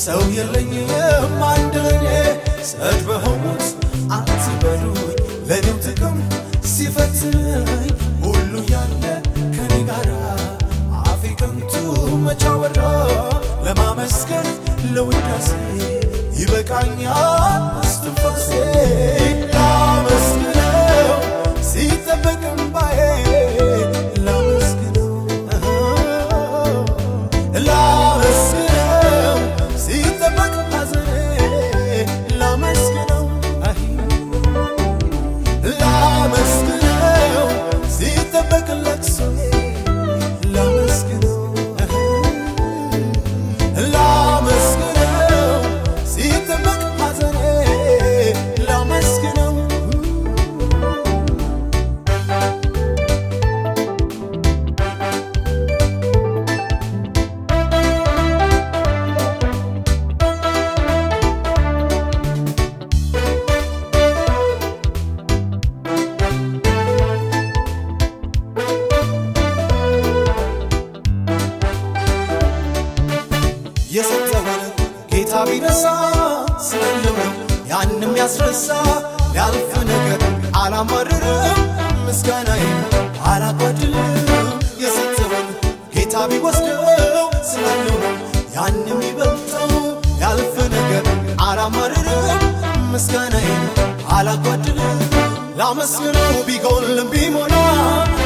ሰው የለኝም አንድ ሰድ በሆኑት አትበሉኝ ለኔው ጥቅም ሲፈትነኝ ሁሉ ያለ ከኔ ጋራ አፌ ከንቱ መቻወራ ለማመስገን ለውዳሴ ይበቃኛል እስትንፋሴ ስላለው ነው ያንም ያስረሳ ሊያልፍ ነገር አላማርርም ምስጋናዬ አላጓድልም። የሰጠውን ጌታ ቢወስደው ስላለው ያንም ይበልጠው ያልፍ ነገር አላማርርም ምስጋናዬ አላጓድልም። ላመስግነው ቢጎልም ቢሞላ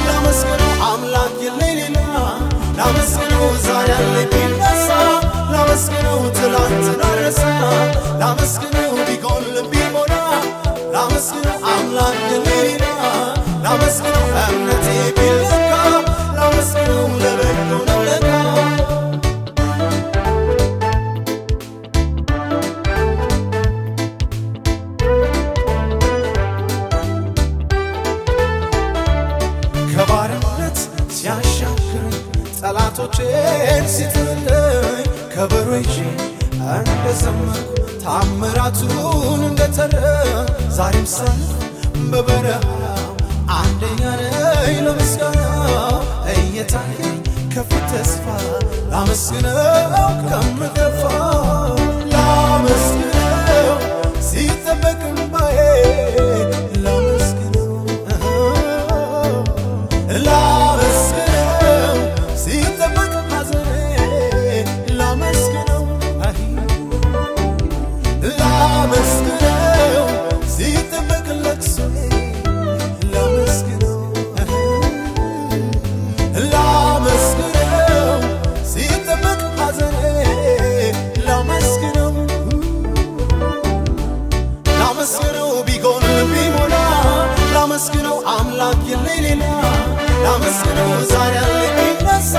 ላመስግነው አምላክ የለኝ ሌላ ላመስግነው ዛሬ ያለኝ ቢነሳ ላመስግነው ትላንትና ረሳ ላመስግነው ቢጎልም ቢሞላ ላመስግነው አምላክ የለኝ ሌላ ላመስግነው እምነቴ ቢለካ ላመስግነው ለበጎ ነው ለካ ከባርነት ሲያሻግረኝ ጠላቶቼን ሲጥለኝ ከበሮ ይዤ እንደዘመርኩ ታምራቱን እንደተረ ዛሬም ሳለ በበረሃው አንደኛ ነኝ ለምስጋና እየታየኝ ከፊት ተስፋ ላመስግነው ከምገፋ ላመስግነው ላመስግነው ዛሬ ያለኝ ቢነሳ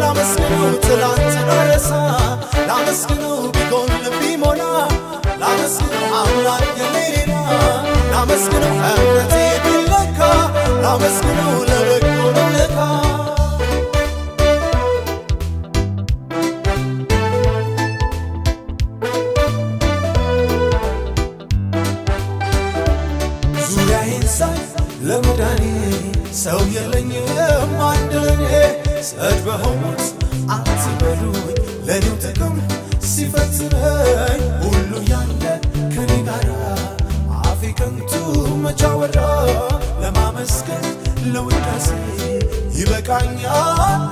ላመስግነው ትላንትና ረሳ ላመስግነው ቢጎል ቢሞላ። ላመስግነው አምላክ የለኝም አንድ ለኔ በሆኑት አትበሉኝ። ለኔው ጥቅም ሲፈትነኝ ሁሉ ያለ ከኔ ጋራ አፌ ከንቱ መቻወራ ለማመስገን ለውዳሴ ይበቃኛል